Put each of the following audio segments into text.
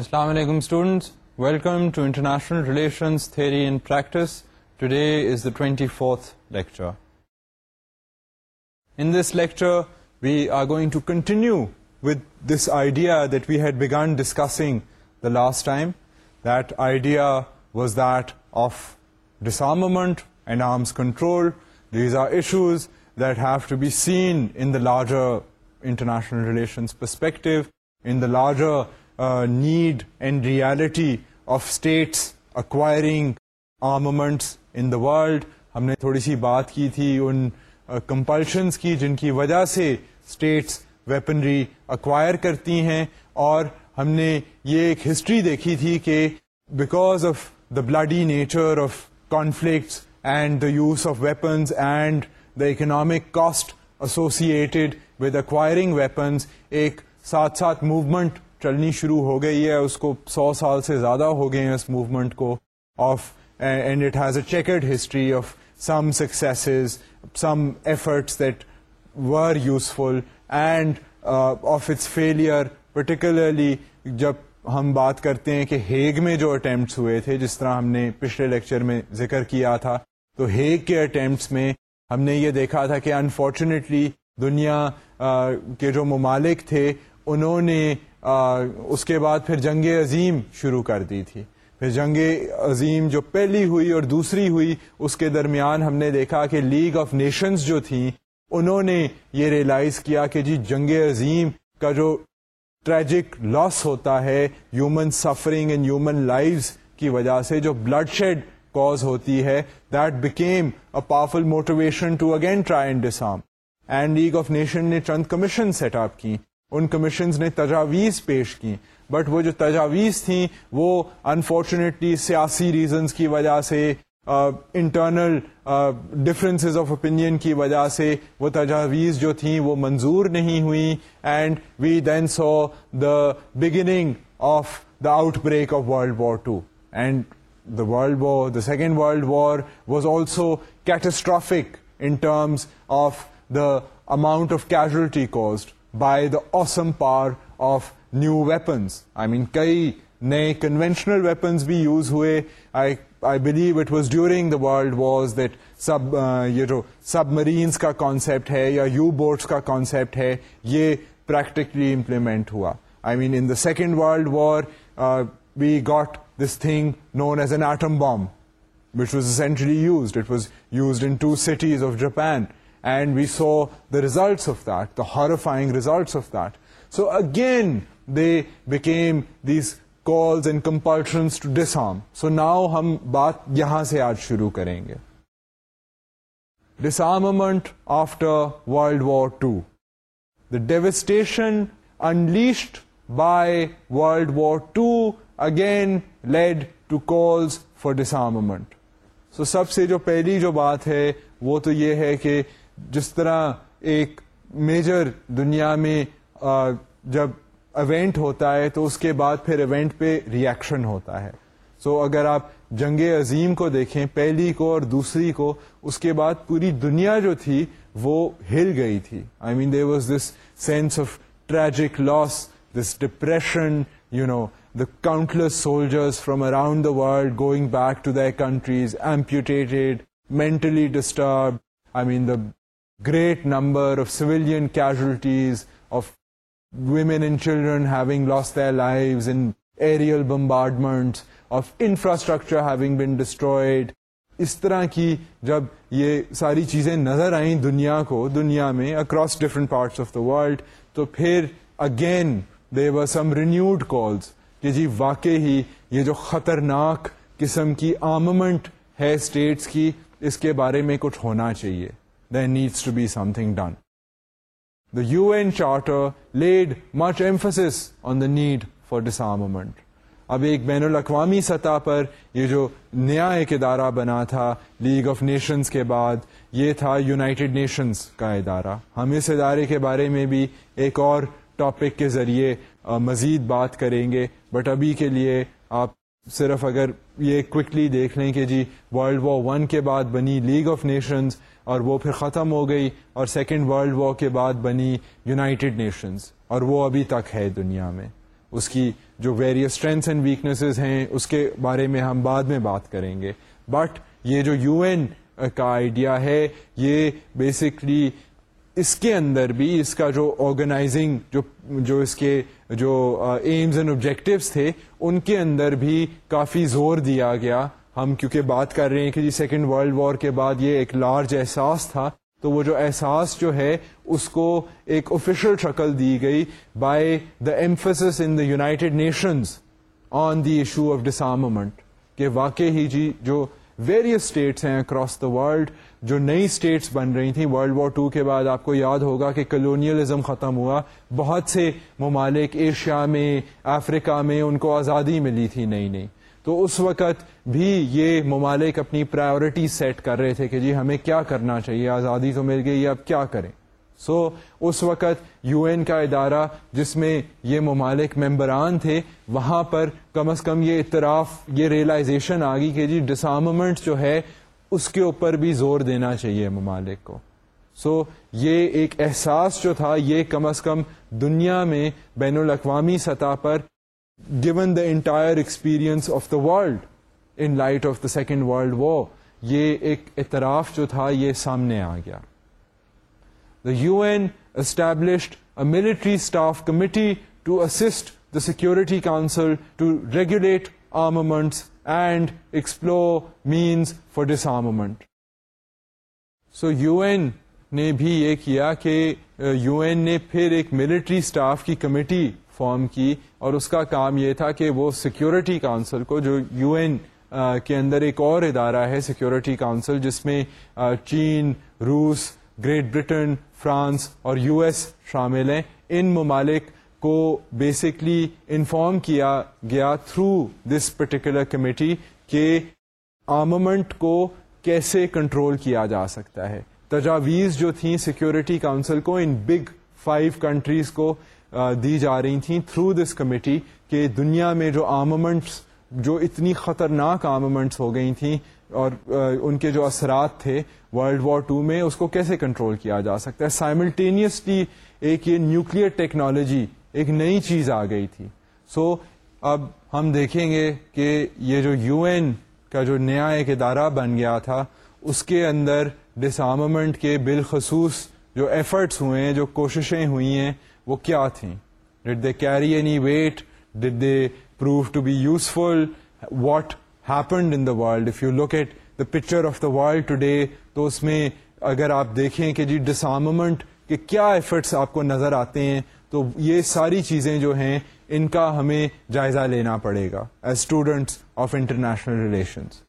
Assalamu alaikum students, welcome to International Relations Theory and Practice. Today is the 24th lecture. In this lecture, we are going to continue with this idea that we had begun discussing the last time. That idea was that of disarmament and arms control. These are issues that have to be seen in the larger international relations perspective, in the larger need and reality of states acquiring armaments in the world ہم نے تھوڑی سی بات کی تھی ان compulsions کی جن کی وجہ سے اسٹیٹس ویپنری اکوائر کرتی ہیں اور ہم نے یہ ایک ہسٹری دیکھی تھی کہ because of the bloody nature of conflicts and the use of weapons and the economic cost associated with acquiring weapons ایک ساتھ ساتھ موومنٹ چلنی شروع ہو گئی ہے اس کو سو سال سے زیادہ ہو گئے ہیں اس موومنٹ کو of and it has a checked history of some successes some efforts that were useful and of its failure particularly جب ہم بات کرتے ہیں کہ ہیگ میں جو اٹیمپٹس ہوئے تھے جس طرح ہم نے پچھلے لیکچر میں ذکر کیا تھا تو ہیگ کے اٹیمپٹس میں ہم نے یہ دیکھا تھا کہ انفارچونیٹلی دنیا eh, کے جو ممالک تھے انہوں نے اس کے بعد پھر جنگ عظیم شروع کر دی تھی پھر جنگ عظیم جو پہلی ہوئی اور دوسری ہوئی اس کے درمیان ہم نے دیکھا کہ لیگ آف نیشنز جو تھیں انہوں نے یہ ریئلائز کیا کہ جی جنگ عظیم کا جو ٹریجک لاس ہوتا ہے human suffering and human lives کی وجہ سے جو بلڈ شیڈ کوز ہوتی ہے that became a powerful motivation to again try and disarm and league of nation نے چند کمیشن سیٹ اپ کی ان کمیشنز نے تجاویز پیش کی بٹ وہ جو تجاویز تھیں وہ انفارچونیٹلی سیاسی ریزنز کی وجہ سے انٹرنل ڈفرینسز آف اوپینین کی وجہ سے وہ تجاویز جو تھیں وہ منظور نہیں ہوئیں and we then so the beginning of the outbreak of world war two and the world war the second world war was also catastrophic in terms of the amount of casualty caused by the sum power of new weapons I mean کئی نئے conventional weapons بھی use ہوئے I believe it was during the world war یہ جو سب مرینس کا concept ہے یا concept ہے یہ پریکٹیکلی امپلیمنٹ ہوا I mean in the second world war we got this thing known as an atom bomb what was a century used it was use in two cities of Japan and we saw the result of that the horrifying result of دگین they became these calls and compulsions now ہم بات یہاں سے آج شروع کریں گے disarmament after world war two the devastation unleashed by world war two again lead to calls for disarmament so سب سے جو پہلی جو بات ہے وہ تو یہ ہے کہ جس طرح ایک میجر دنیا میں جب ایونٹ ہوتا ہے تو اس کے بعد پھر ایونٹ پہ ریئیکشن ہوتا ہے سو so, اگر آپ جنگ عظیم کو دیکھیں پہلی کو اور دوسری کو اس کے بعد پوری دنیا جو تھی وہ ہل گئی تھی I mean they was this sense of tragic loss this depression you know the countless soldiers from around the world going back to their countries amputated mentally disturb I mean the great number of civilian casualties of their and in lost life of infrastructure of infrastructure destroyed اس طرح کی جب یہ ساری چیزیں نظر آئیں دنیا کو دنیا میں across different parts of the world تو پھر اگین دے و سم رینیوڈ کالز کہ جی واقع ہی یہ جو خطرناک قسم کی آممنٹ ہے اسٹیٹس کی اس کے بارے میں کچھ ہونا چاہیے needs to be something done the U N charter laid much on on the need disarmament. اب ایک بین الاقوامی سطح پر یہ جو نیا ایک ادارہ بنا تھا لیگ آف نیشنز کے بعد یہ تھا یونائٹڈ نیشنز کا ادارہ ہم اس ادارے کے بارے میں بھی ایک اور ٹاپک کے ذریعے مزید بات کریں گے بٹ ابھی کے لیے آپ صرف اگر یہ کوکلی دیکھ لیں کہ جی ورلڈ وار ون کے بعد بنی لیگ آف نیشنز اور وہ پھر ختم ہو گئی اور سیکنڈ ورلڈ وار کے بعد بنی یونائٹڈ نیشنز اور وہ ابھی تک ہے دنیا میں اس کی جو ویریس اسٹرینتھس اینڈ ویکنیسز ہیں اس کے بارے میں ہم بعد میں بات کریں گے بٹ یہ جو یو این کا آئیڈیا ہے یہ بیسکلی اس کے اندر بھی اس کا جو آرگنائزنگ جو اس کے جو ایمز اینڈ آبجیکٹوس تھے ان کے اندر بھی کافی زور دیا گیا ہم کیونکہ بات کر رہے ہیں کہ جی سیکنڈ ورلڈ وار کے بعد یہ ایک لارج احساس تھا تو وہ جو احساس جو ہے اس کو ایک آفیشیل شکل دی گئی by the emphasis in the United Nations on the issue of disarmament کہ واقع ہی جی جو ویریس اسٹیٹس ہیں اکراس دا ورلڈ جو نئی اسٹیٹس بن رہی تھیں ورلڈ وار ٹو کے بعد آپ کو یاد ہوگا کہ کلونیلزم ختم ہوا بہت سے ممالک ایشیا میں افریقہ میں ان کو آزادی ملی تھی نئی نئی تو اس وقت بھی یہ ممالک اپنی پرائیورٹی سیٹ کر رہے تھے کہ جی ہمیں کیا کرنا چاہیے آزادی تو مل گئی اب کیا کریں سو so, اس وقت یو این کا ادارہ جس میں یہ ممالک ممبران تھے وہاں پر کم از کم یہ اطراف یہ ریئلائزیشن آ گئی کہ جی ڈسامومنٹ جو ہے اس کے اوپر بھی زور دینا چاہیے ممالک کو سو so, یہ ایک احساس جو تھا یہ کم از کم دنیا میں بین الاقوامی سطح پر given the entire experience of the world in light of the second world war یہ ایک اعتراف جو تھا یہ سامنے آ گیا the U N established a military staff committee to assist the security council to regulate armaments and explore means for disarmament so U N نے بھی یہ کیا کہ یو uh, این نے پھر ایک ملٹری اسٹاف کی کمیٹی فارم کی اور اس کا کام یہ تھا کہ وہ سیکیورٹی کاؤنسل کو جو یو این کے اندر ایک اور ادارہ ہے سیکیورٹی کاؤنسل جس میں چین روس گریٹ برٹن فرانس اور یو ایس شامل ہیں ان ممالک کو بیسکلی انفارم کیا گیا تھرو دس پرٹیکولر کمیٹی کہ آمومنٹ کو کیسے کنٹرول کیا جا سکتا ہے تجاویز جو تھیں سیکیورٹی کاؤنسل کو ان بگ فائیو کنٹریز کو دی جا رہی تھیں تھرو دس کمیٹی کہ دنیا میں جو آمومنٹس جو اتنی خطرناک آمومنٹس ہو گئی تھیں اور ان کے جو اثرات تھے ورلڈ وار ٹو میں اس کو کیسے کنٹرول کیا جا سکتا ہے سائملٹینیسلی ایک یہ نیوکلیر ٹیکنالوجی ایک نئی چیز آ گئی تھی سو so, اب ہم دیکھیں گے کہ یہ جو یو این کا جو نیا ایک ادارہ بن گیا تھا اس کے اندر ڈس آمومنٹ کے بالخصوص جو ایفرٹس ہوئے ہیں جو کوششیں ہوئی ہیں وہ کیا تھیں they carry any weight did they prove to be useful what happened in the world if you look at the picture of the world today تو اس میں اگر آپ دیکھیں کہ جی ڈسامومنٹ کے کیا ایفرٹس آپ کو نظر آتے ہیں تو یہ ساری چیزیں جو ہیں ان کا ہمیں جائزہ لینا پڑے گا as students of international relations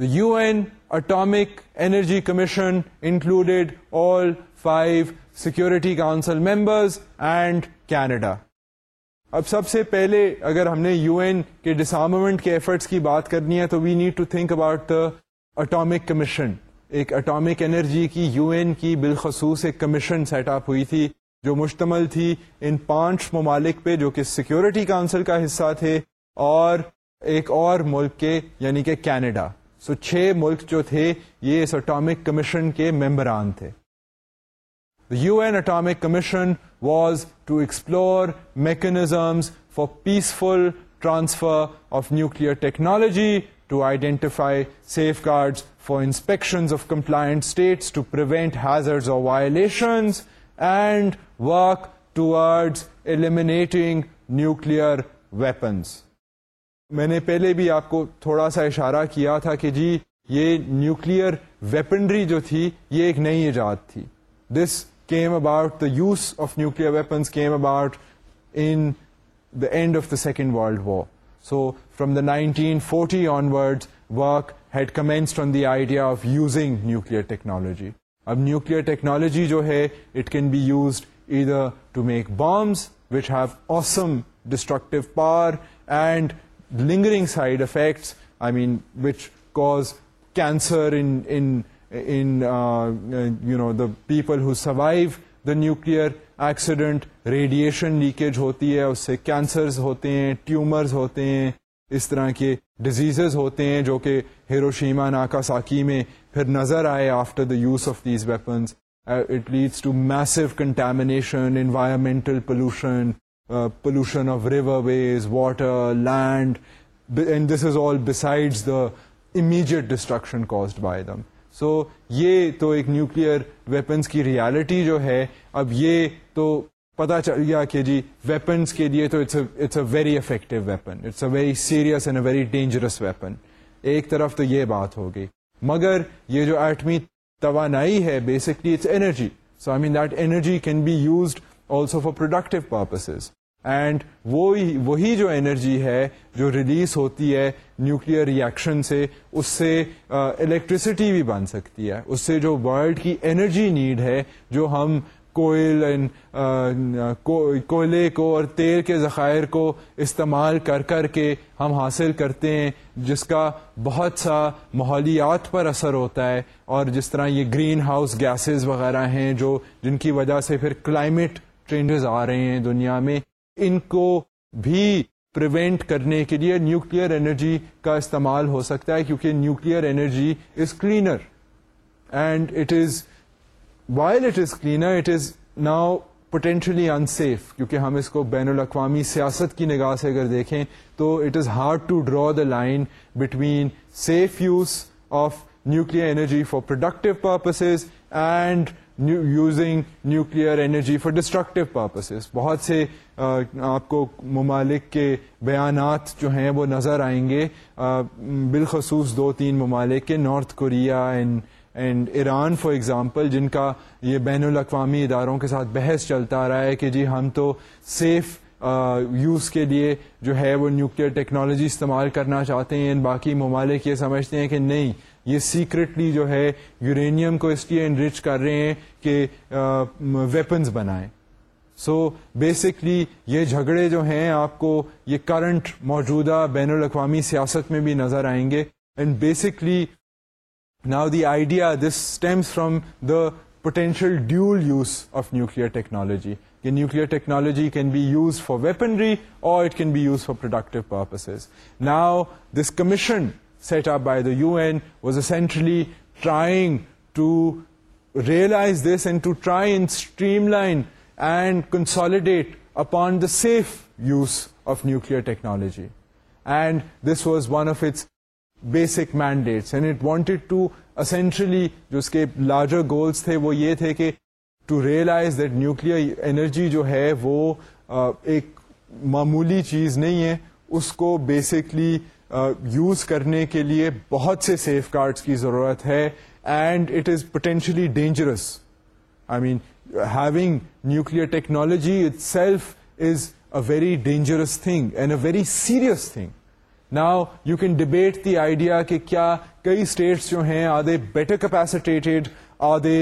the U N atomic energy commission included all five security council members and Canada اب سب سے پہلے اگر ہم نے یو این کے ڈسامومنٹ کے ایفرٹس کی بات کرنی ہے تو we need to think about the atomic commission ایک اٹامک انرجی کی یو این کی بالخصوص ایک کمیشن سیٹ اپ ہوئی تھی جو مشتمل تھی ان پانچ ممالک پہ جو کہ سیکورٹی کاؤنسل کا حصہ تھے اور ایک اور ملک کے یعنی کہ کینیڈا سو چھ ملک جو تھے یہ اس اٹامک کمیشن کے ممبران تھے U N atomic commission was to explore mechanisms for peaceful transfer of nuclear technology to identify safeguards for inspection of compliant states to prevent violations and work toward eliminating nuclear weapons میں نے پہلے بھی آپ کو تھوڑا سا اشارہ کیا تھا کہ جی یہ نیوکل ویپنری جو تھی یہ ایک نئی ایجاد تھی this came about the use of nuclear weapons came about in the end of the second world war so from the nineteen forty onward work had commenced on the idea of using nuclear technology اب nuclear technology جو ہے it can be used ادا to make bombs which have awesome destructive power and lingering side effects I mean which cause cancer people who survive the nuclear accident radiation leakage ہوتی ہے اس سے cancers ہوتے ہیں tumours ہوتے ہیں اس طرح کے ڈزیز ہوتے ہیں جو کہ ہیرو شیما ناکا ساکی میں پھر نظر آئے after the use of these weapons it leads to massive contamination environmental pollution pollution of river ways water land this is all beside the immediate destruction caused by them so یہ تو ایک nuclear weapons کی reality جو ہے اب یہ تو پتا چل گیا کہ جی ویپنس کے لیے تو it's a very effective weapon it's a very serious and a very dangerous weapon ایک طرف تو یہ بات ہوگی مگر یہ جو ایٹمی توانائی ہے basically it's energy so I mean that energy can be used also for productive purposes and وہی وہی جو انرجی ہے جو ریلیز ہوتی ہے نیوکلیر ریئیکشن سے اس سے الیکٹریسٹی بھی بن سکتی ہے اس سے جو ورلڈ کی انرجی نیڈ ہے جو ہم کوئل کوئلے کو اور تیل کے ذخائر کو استعمال کر کر کے ہم حاصل کرتے ہیں جس کا بہت سا ماحولیات پر اثر ہوتا ہے اور جس طرح یہ گرین ہاؤس گیسز وغیرہ ہیں جو جن کی وجہ سے پھر کلائمیٹ چینجز آ رہے ہیں دنیا میں ان کو بھی پریوینٹ کرنے کے لیے نیوکلیر انرجی کا استعمال ہو سکتا ہے کیونکہ nuclear energy is cleaner and it is while it is cleaner it is now potentially unsafe کیونکہ ہم اس کو بین الاقوامی سیاست کی نگاہ سے اگر دیکھیں تو it is hard to draw the line between safe use of nuclear energy for productive purposes and using nuclear energy for destructive purposes بہت سے آپ کو ممالک کے بیانات جو ہیں وہ نظر آئیں گے بالخصوص دو تین ممالک کے North Korea and and Iran for example جن کا یہ بین الاقوامی اداروں کے ساتھ بحث چلتا رہا ہے کہ جی ہم تو سیف یوز کے لیے جو ہے وہ نیوکلیر ٹیکنالوجی استعمال کرنا چاہتے ہیں باقی ممالک یہ سمجھتے ہیں کہ نہیں یہ سیکریٹلی جو ہے یورینیم کو اس لیے انریچ کر رہے ہیں کہ ویپنز بنائیں سو بیسکلی یہ جھگڑے جو ہیں آپ کو یہ کرنٹ موجودہ بین الاقوامی سیاست میں بھی نظر آئیں گے and basically now the idea this stems from the potential dual use of nuclear technology کہ nuclear technology can be use for weaponry اور it can be use for productive purposes now this commission set up by the U N was essentially trying to realize this and to try and consolidate upon the safe use of nuclear technology and this was one of its basic mandate and it wanted to essentially جو اس کے larger goals تھے وہ یہ تھے کہ to realize that nuclear energy جو ہے وہ ایک معمولی چیز نہیں ہے اس کو بیسکلی یوز کرنے کے لیے بہت سے سیف گارڈس کی ضرورت ہے and it is potentially dangerous I mean having nuclear technology itself is a very dangerous thing and a very serious thing now you can debate the idea کہ کیا کئی اسٹیٹس جو ہیں are they better capacitated are they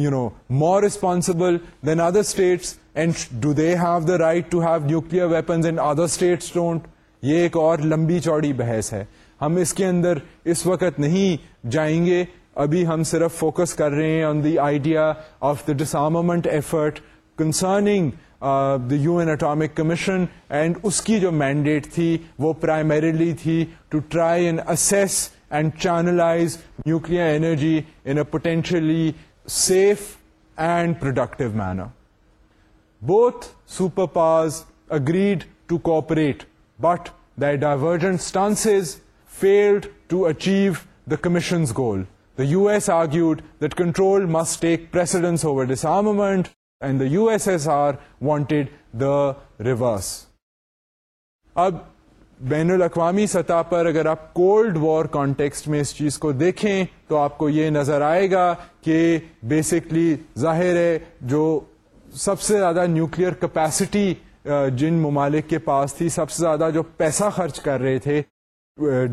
you know more responsible than other states and do they have the right to have nuclear weapons and other states don't یہ ایک اور لمبی چوڑی بحث ہے ہم اس کے اندر اس وقت نہیں جائیں گے ابھی ہم صرف فوکس کر رہے ہیں on the idea of the disarmament effort concerning the U N atomic commission and اس کی جو مینڈیٹ تھی وہ پرائمریلی تھی to try and assess and channelize nuclear energy in a potentially safe and productive manner both superpowers agreed to cooperate but the divergent field to achieve the the goal the U S argued that control must take precedence over disarmament, armament and the U S S R wanted the reverse اب بین الاقوامی سطح پر اگر آپ cold war context میں اس چیز کو دیکھیں تو آپ کو یہ نظر آئے گا کہ بیسکلی ظاہر ہے جو سب سے زیادہ نیوکلیر کیپیسٹی جن ممالک کے پاس تھی سب سے زیادہ جو پیسہ خرچ کر رہے تھے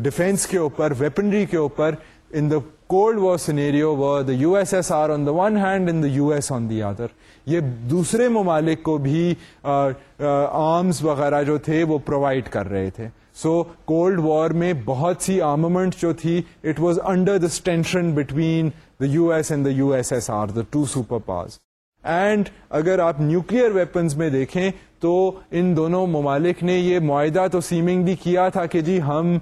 ڈیفینس کے اوپر ویپنری کے اوپر in the cold war scenario the U S S R on the one hand in the U S on the other یہ دوسرے ممالک کو بھی آرمز وغیرہ جو تھے وہ پرووائڈ کر رہے تھے سو کولڈ وار میں بہت سی آرمومنٹ جو تھی it was under tension between the U S and the U S S R the two superpowers and اگر آپ نیوکلیر ویپنز میں دیکھیں تو ان دونوں ممالک نے یہ معاہدہ تو سیمنگ بھی کیا تھا کہ جی ہم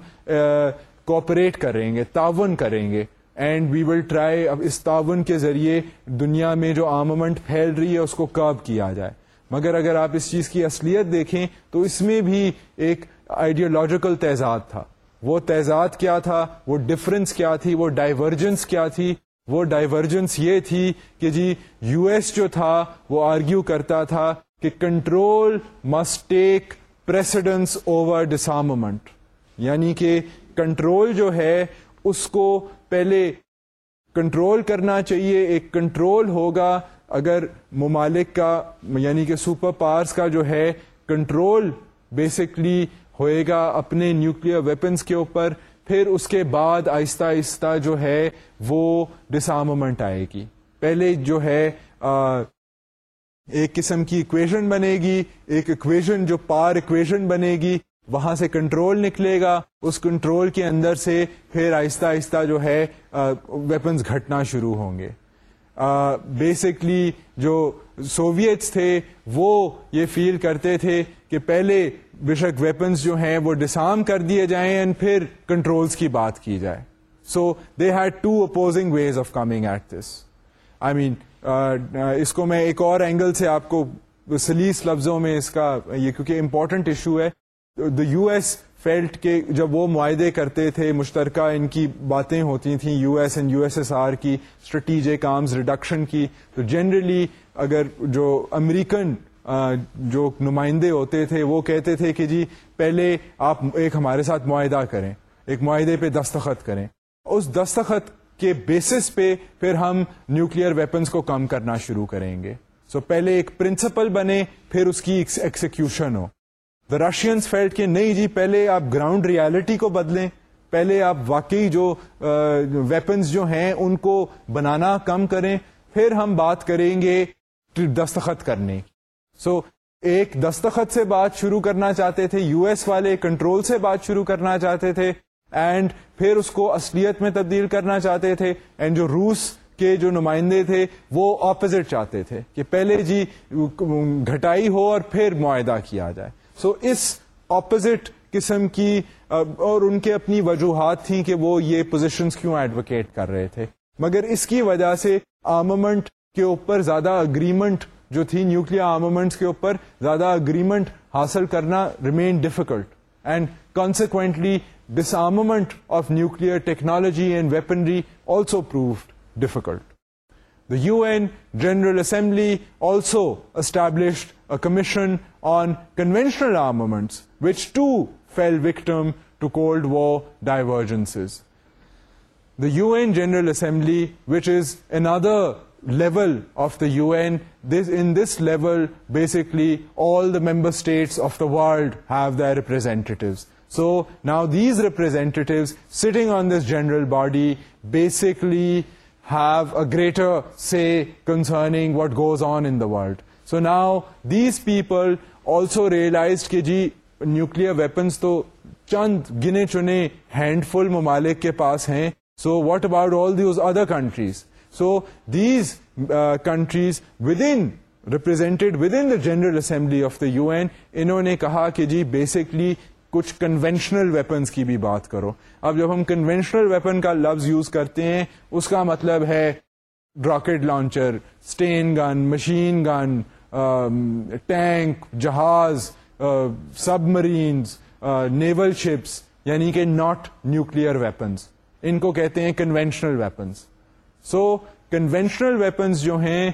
کوپریٹ کریں گے تعاون کریں گے اینڈ وی ول ٹرائی اب اس تعاون کے ذریعے دنیا میں جو آمومنٹ پھیل رہی ہے اس کو کب کیا جائے مگر اگر آپ اس چیز کی اصلیت دیکھیں تو اس میں بھی ایک آئیڈیالوجیکل تعزاد تھا وہ تعزاد کیا تھا وہ ڈفرینس کیا تھی وہ ڈائیورجنس کیا تھی وہ ڈائیورجنس یہ تھی کہ جی یو ایس جو تھا وہ آرگیو کرتا تھا کہ control must take precedence over disarmament یعنی کہ کنٹرول جو ہے اس کو پہلے کنٹرول کرنا چاہیے ایک کنٹرول ہوگا اگر ممالک کا یعنی کہ سپر پاورس کا جو ہے کنٹرول بیسکلی ہوئے گا اپنے نیوکلیر ویپنس کے اوپر پھر اس کے بعد آہستہ آہستہ جو ہے وہ ڈسامومنٹ آئے گی پہلے جو ہے ایک قسم کی اکویشن بنے گی ایک اکویژن جو پار اکویژن بنے گی وہاں سے کنٹرول نکلے گا اس کنٹرول کے اندر سے پھر آہستہ آہستہ جو ہے ویپنز گھٹنا شروع ہوں گے بیسکلی جو سوویتس تھے وہ یہ فیل کرتے تھے کہ پہلے بے شک ویپنز جو ہیں وہ ڈسام کر دیے جائیں اینڈ پھر کنٹرولس کی بات کی جائے so they had two opposing ways of coming at this I mean اس کو میں ایک اور اینگل سے آپ کو سلیس لفظوں میں اس کا یہ کیونکہ امپورٹنٹ ایشو ہے دا یو ایس فیلٹ کے جب وہ معاہدے کرتے تھے مشترکہ ان کی باتیں ہوتی تھیں U S and U S S R کی آرمز ریڈکشن کی تو جنرلی اگر جو امریکن جو نمائندے ہوتے تھے وہ کہتے تھے کہ جی پہلے آپ ایک ہمارے ساتھ معاہدہ کریں ایک معاہدے پہ دستخط کریں اس دستخط کے بیسس پہ پھر ہم نیوکلیر ویپنس کو کم کرنا شروع کریں گے سو so, پہلے ایک پرنسپل بنے پھر اس کی ایکسیکیوشن ہو دا رشینس فیلڈ کے نہیں جی پہلے آپ گراؤنڈ ریالٹی کو بدلیں پہلے آپ واقعی جو ویپنز جو ہیں ان کو بنانا کم کریں پھر ہم بات کریں گے دستخط کرنے سو so, ایک دستخط سے بات شروع کرنا چاہتے تھے یو ایس والے کنٹرول سے بات شروع کرنا چاہتے تھے اینڈ پھر اس کو اصلیت میں تبدیل کرنا چاہتے تھے اینڈ جو روس کے جو نمائندے تھے وہ اپوزٹ چاہتے تھے کہ پہلے جی گھٹائی ہو اور پھر معاہدہ کیا جائے سو so, اس اپوزٹ قسم کی اور ان کے اپنی وجوہات تھیں کہ وہ یہ پوزیشنز کیوں ایڈوکیٹ کر رہے تھے مگر اس کی وجہ سے آمومنٹ کے اوپر زیادہ اگریمنٹ جو تھی نیوکل آرمنٹ کے اوپر زیادہ اگریمنٹ حاصل کرنا remain difficult and consequently disarmament of nuclear technology and weaponry also proved difficult. The UN General Assembly also established a commission on conventional armaments, which too fell victim to Cold War divergences. The UN General Assembly, which is another level of the UN, in this level, basically all the member states of the world have their representatives. So now these basically sitting on this general body what uh on what goes on So so now these people also realize nuclear weapons تو چند گنے چنے hand فل ممالک کے پاس ہیں so what about all these other countries so these countries within represented within the General Assembly of the U N انہوں نے کہا کہ جی بیسکلی کچھ کنوینشنل ویپنس کی بھی بات کرو اب جب ہم کنوینشنل ویپن کا لفظ یوز کرتے ہیں اس کا مطلب ہے rocket launcher Sten gun machine gun tank جہاز سب مرینس نیول شپس یعنی کہ ناٹ نیوکلیئر ویپنس ان کو کہتے ہیں conventional weapons so conventional weapons جو ہیں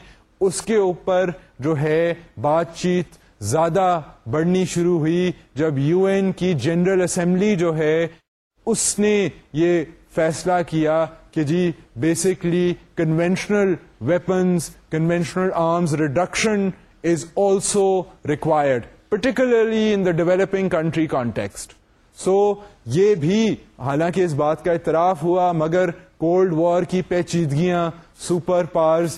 اس کے اوپر جو ہے بات چیت زیادہ بڑھنی شروع ہوئی جب یو این کی جنرل اسمبلی جو ہے اس نے یہ فیصلہ کیا کہ جی basically conventional weapons conventional arms reduction is also required particularly in the developing country context so یہ بھی حالانکہ اس بات کا اعتراف ہوا مگر کولڈ وار کی پیچیدگیاں سپر پارز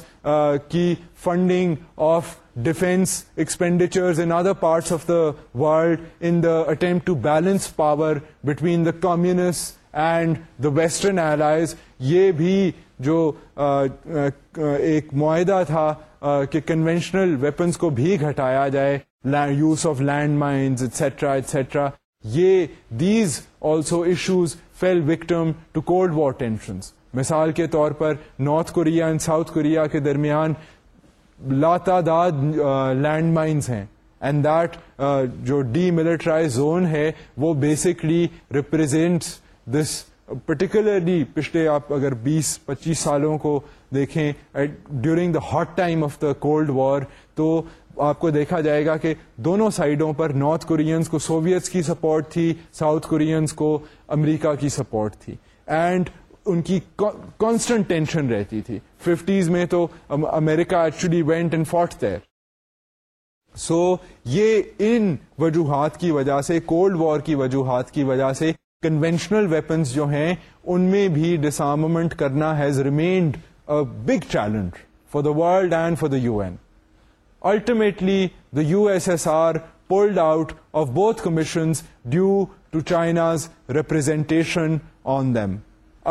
کی funding of defence in other parts of the world in the attempt to balance power between the communist and the western allies یہ بھی جو ایک معاہدہ تھا کہ کنوینشنل ویپنس کو بھی گھٹایا جائے use of land mines etcetera etcetera یہ these also issues fell victim to cold war مثال کے طور پر North Korea and South Korea کے درمیان لاتعداد لینڈ مائنس ہیں اینڈ دیٹ جو ڈی ملٹرائز زون ہے وہ بیسکلی ریپرزینٹس دس پرٹیکولرلی پچھلے آپ اگر بیس پچیس سالوں کو دیکھیں during the hot time of the cold war تو آپ کو دیکھا جائے گا کہ دونوں سائڈوں پر نارتھ کورینس کو سوویتس کی سپورٹ تھی ساؤتھ کورینس کو امریکہ کی سپورٹ تھی اینڈ ان کی کانسٹنٹ ٹینشن رہتی تھی ففٹیز میں تو America actually went and fought ہے سو یہ ان وجوہات کی وجہ سے کولڈ وار کی وجوہات کی وجہ سے کنوینشنل ویپنز جو ہیں ان میں بھی ڈسامومنٹ کرنا has remained a big challenge for the world and for the U N ultimately the U S S R pulled out of both commission due to China's representation on them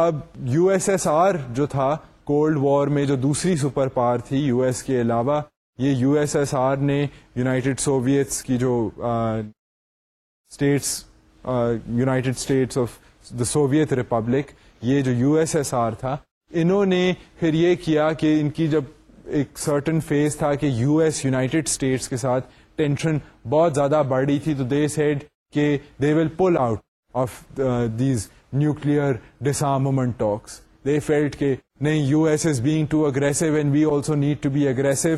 اب U S S R جو تھا cold war میں جو دوسری super power تھی U S کے علاوہ یہ یو ایس ایس آر نے یوناٹیڈ سوویتس کی جو States United States of the Soviet Republic یہ جو یو ایس ایس آر تھا انہوں نے پھر یہ کیا کہ ان کی جب ایک سرٹن فیز تھا کہ یو ایس یوناٹیڈ اسٹیٹس کے ساتھ ٹینشن بہت زیادہ بڑھ رہی تھی تو دے سیڈ کہ they will pull out of these nuclear they felt نہیں U S is being too aggressive and we also need to be aggressive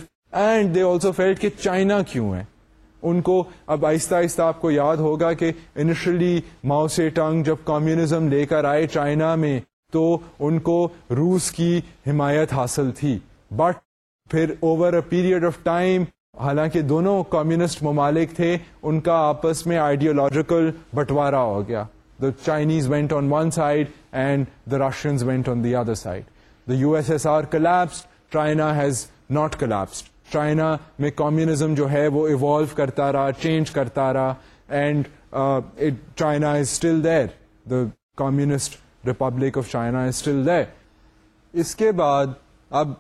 and they also felt کہ چائنا کیوں ہے ان کو اب آہستہ آہستہ آپ کو یاد ہوگا کہ انیشلی ماؤ سے ٹنگ جب کمیونزم لے کر آئے چائنا میں تو ان کو روس کی حمایت حاصل تھی بٹ پھر over a period of time حالانکہ دونوں کمیونسٹ ممالک تھے ان کا آپس میں آئیڈیولوجیکل بٹوارا ہو گیا the Chinese went on one side and the Russian went on the other side the U S S R collapsed China has not collapsed China میں کمیونزم جو ہے وہ ایوالو کرتا رہا چینج کرتا رہا and China is still there the communist republic of China is still there اس کے بعد اب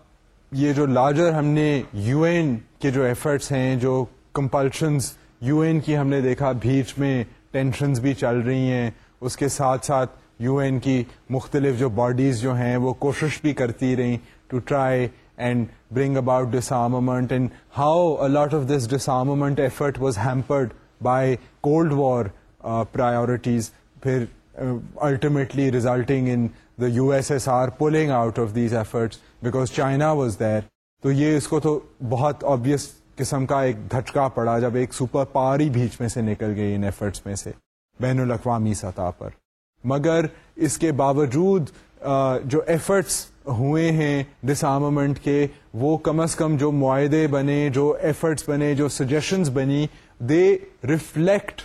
یہ جو لارجر ہم نے یو این کے جو ایفرٹس ہیں جو کمپلشنز یو این کی ہم نے دیکھا بیچ میں ٹینشنز بھی چل رہی ہیں اس کے ساتھ ساتھ یو این کی مختلف جو باڈیز جو ہیں وہ کوشش بھی کرتی رہیں to try and bring about disarmament and how a lot of this disarmament effort was hampered by cold war priorities پھر ultimately resulting in the U S S R pulling out of these was because China was there تو یہ اس کو تو بہت obvious قسم کا ایک دھچکا پڑا جب ایک سپر پاور ہی بیچ میں سے نکل گئی ان ایفرٹس میں سے بین الاقوامی سطح پر مگر اس کے باوجود جو ایفرٹس ہوئے ہیں ڈس آمنٹ کے وہ کم از کم جو معاہدے بنے جو ایفرٹس بنے جو سجیشنز بنی they reflect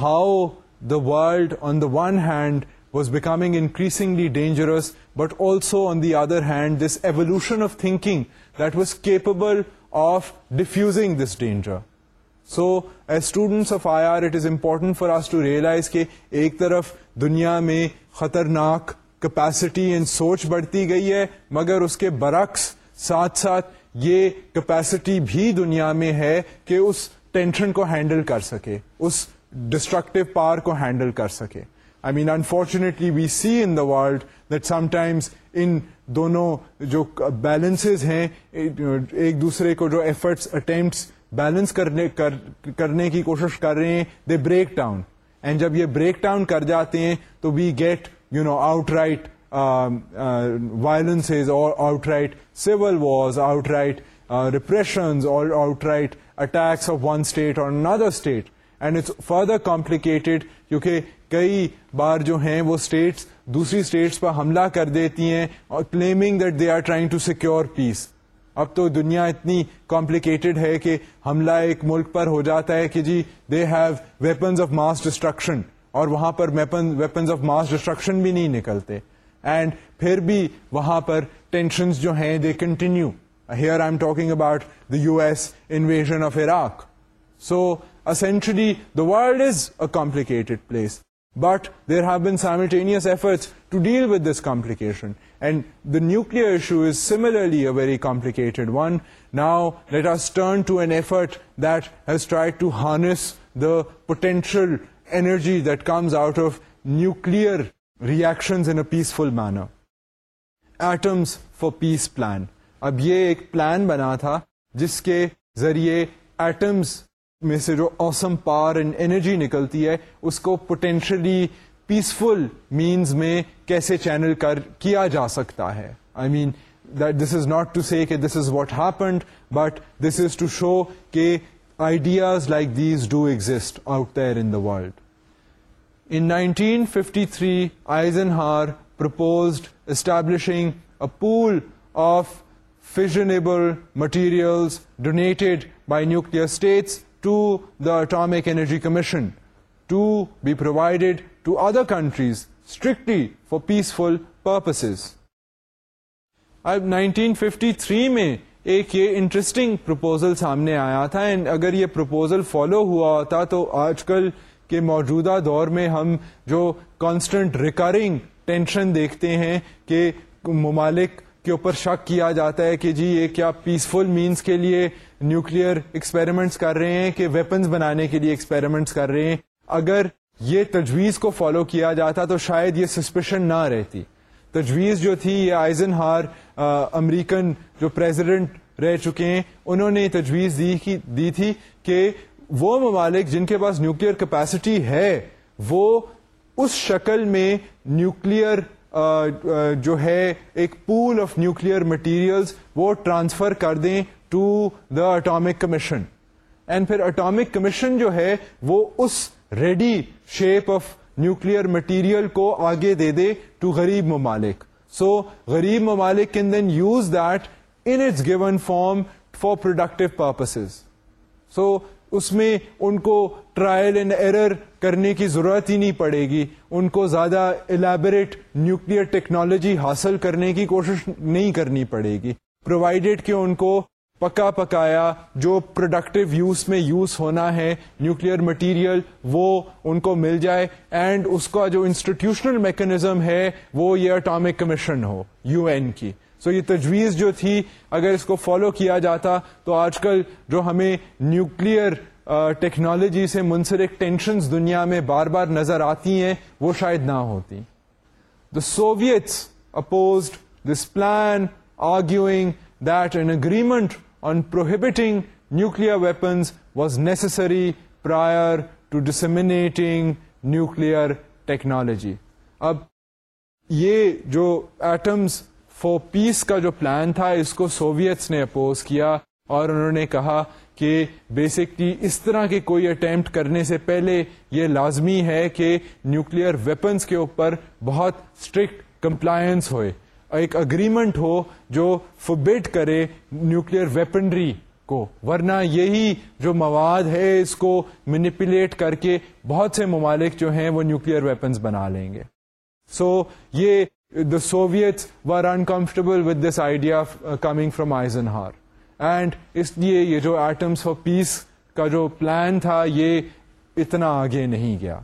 how the world on the one hand was becoming increasingly dangerous but also on the other hand this evolution of thinking that was capable of defusing this danger so as students of IR it is important for us to realize کہ ایک طرف دنیا میں خطرناک capacity N سوچ بڑھتی گئی ہے مگر اس کے برعکس ساتھ ساتھ یہ کیپیسٹی بھی دنیا میں ہے کہ اس ٹینشن کو ہینڈل کر سکے اس ڈسٹرکٹیو پاور کو ہینڈل کر سکے I mean unfortunately we see in the world that sometimes ان دونوں جو بیلنسز ہیں ایک دوسرے کو جو ایفرٹس اٹمپٹس بیلنس کرنے کرنے کی کوشش کر رہے ہیں دے بریک ڈاؤن اینڈ جب یہ بریک ڈاؤن کر جاتے ہیں تو we get you know outright violences اور outright civil wars outright repressions اور outright attacks of one state اور اندر state and it's further complicated کیونکہ کئی بار جو ہیں وہ اسٹیٹس دوسری اسٹیٹس پر حملہ کر دیتی ہیں اور claiming that they are trying to secure peace اب تو دنیا اتنی کمپلیکیٹڈ ہے کہ حملہ ایک ملک پر ہو جاتا ہے کہ جی they have weapons of mass destruction اور وہاں پر ویپنز آف ماس ڈسٹرکشن بھی نہیں نکلتے اینڈ پھر بھی وہاں پر ٹینشنز جو ہیں they continue here I am talking about U S invasion of Iraq so essentially the world is a complicated place but there ہیلٹیس efforts to deal with complication and the nuclear issue is similarly very complicate one now let us turn to an effort that try to harness the potential energy that comes out of nuclear reaction peaceful manner atoms for peace plan اب یہ ایک plan بنا تھا جس کے ذریعے atoms میں سے جو اوسم پار اینڈ انرجی نکلتی ہے اس کو پوٹینشلی پیسفل مینز میں کیسے چینل کر کیا جا سکتا ہے I mean this is not to see this is what happened but this is to show کہ ideas like these do exist out there in the world in nineteen fifty three Eisenhower proposed establishing pool of fissionable materials donated by nuclear states to the energy commission to be be to other countries strictly for for peaceful purposes. اب 1953 میں ایک یہ interesting proposal سامنے آیا تھا and اگر یہ proposal follow ہوا ہوتا تو آج کل کے موجودہ دور میں ہم جو کانسٹنٹ ریکرنگ ٹینشن دیکھتے ہیں کہ ممالک کے اوپر شک کیا جاتا ہے کہ جی یہ کیا پیسفل مینس کے لیے نیوکل ایکسپیریمنٹس کر رہے ہیں کہ ویپنز بنانے کے لیے ایکسپیریمنٹس کر رہے ہیں اگر یہ تجویز کو فالو کیا جاتا تو شاید یہ سسپیشن نہ رہتی تجویز جو تھی یہ آئزن ہار امریکن جو پریزیڈنٹ رہ چکے ہیں انہوں نے تجویز دی دی تھی کہ وہ ممالک جن کے پاس نیوکلیر کیپیسٹی ہے وہ اس شکل میں نیوکلیر جو ہے ایک پول آف نیوکل مٹیریل وہ ٹرانسفر کر دیں to the atomic commission and پھر اٹامک کمیشن جو ہے وہ اس ready shape of nuclear material کو آگے دے دے ٹو غریب ممالک سو غریب ممالک can then use that in its given form for productive purposes so اس میں ان کو ٹرائل اینڈ ایرر کرنے کی ضرورت ہی نہیں پڑے گی ان کو زیادہ الیبریٹ نیوکلیر ٹیکنالوجی حاصل کرنے کی کوشش نہیں کرنی پڑے گی پرووائڈیڈ کہ ان کو پکا پکایا جو پروڈکٹیو یوز میں یوز ہونا ہے نیوکلیر مٹیریل وہ ان کو مل جائے اینڈ اس کا جو انسٹیٹیوشنل میکنزم ہے وہ یہ اٹامک کمیشن ہو یو این کی سو یہ تجویز جو تھی اگر اس کو فالو کیا جاتا تو آج کل جو ہمیں نیوکل ٹیکنالوجی سے منسلک ٹینشنز دنیا میں بار بار نظر آتی ہیں وہ شاید نہ ہوتی the Soviets opposed this plan arguing that an agreement on prohibiting nuclear weapons was necessary prior to disseminating nuclear technology اب یہ جو ایٹمس فور پیس کا جو پلان تھا اس کو سوویتس نے اپوز کیا اور انہوں نے کہا کہ بیسکلی اس طرح کے کوئی اٹمپٹ کرنے سے پہلے یہ لازمی ہے کہ نیوکلیر ویپنس کے اوپر بہت اسٹرکٹ کمپلائنس ہوئے ایک اگریمنٹ ہو جو فبیٹ کرے نیوکلیر ویپنری کو ورنہ یہی جو مواد ہے اس کو مینپولیٹ کر کے بہت سے ممالک جو ہیں وہ نیوکلیر ویپنز بنا لیں گے سو so, یہ the Soviets were uncomfortable with this idea coming from Eisenhower and اس لیے یہ جو ایٹمس فار پیس کا جو پلان تھا یہ اتنا آگے نہیں گیا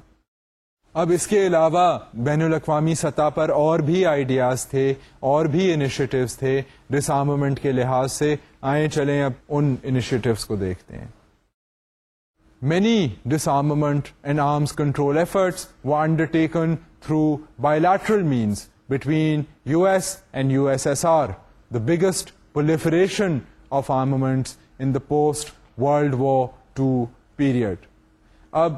اب اس کے علاوہ بین الاقوامی سطح پر اور بھی آئیڈیاز تھے اور بھی انیشیٹوس تھے ڈس آمومنٹ کے لحاظ سے آئیں چلیں اب ان انیشیٹوس کو دیکھتے ہیں many disarmament and arms control efforts were taken through bilateral means between U S and U S S R the biggest proliferation of armaments in the post world war two period اب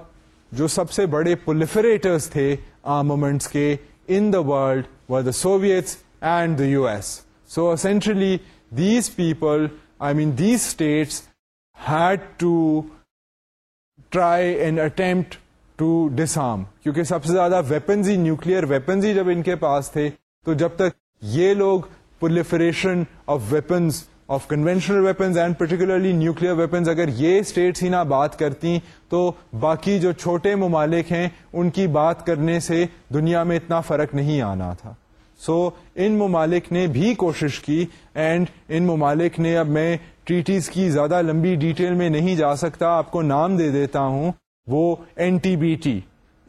جو سب سے بڑے پولیفریٹرز تھے armaments کے in the world war the Soviets and the U S so essentially these people I mean these states had to try and attempt to disarm کیونکہ سب سے زیادہ ویپنز ہی نیوکلیر ویپنز ہی جب ان کے پاس تھے تو جب تک یہ لوگ proliferation of weapons of conventional nuclear weapons اگر یہ اسٹیٹس ہی نہ بات کرتی تو باقی جو چھوٹے ممالک ہیں ان کی بات کرنے سے دنیا میں اتنا فرق نہیں آنا تھا سو so, ان ممالک نے بھی کوشش کی اینڈ ان ممالک نے اب میں ٹریٹیز کی زیادہ لمبی ڈیٹیل میں نہیں جا سکتا آپ کو نام دے دیتا ہوں وہ این ٹی بی ٹی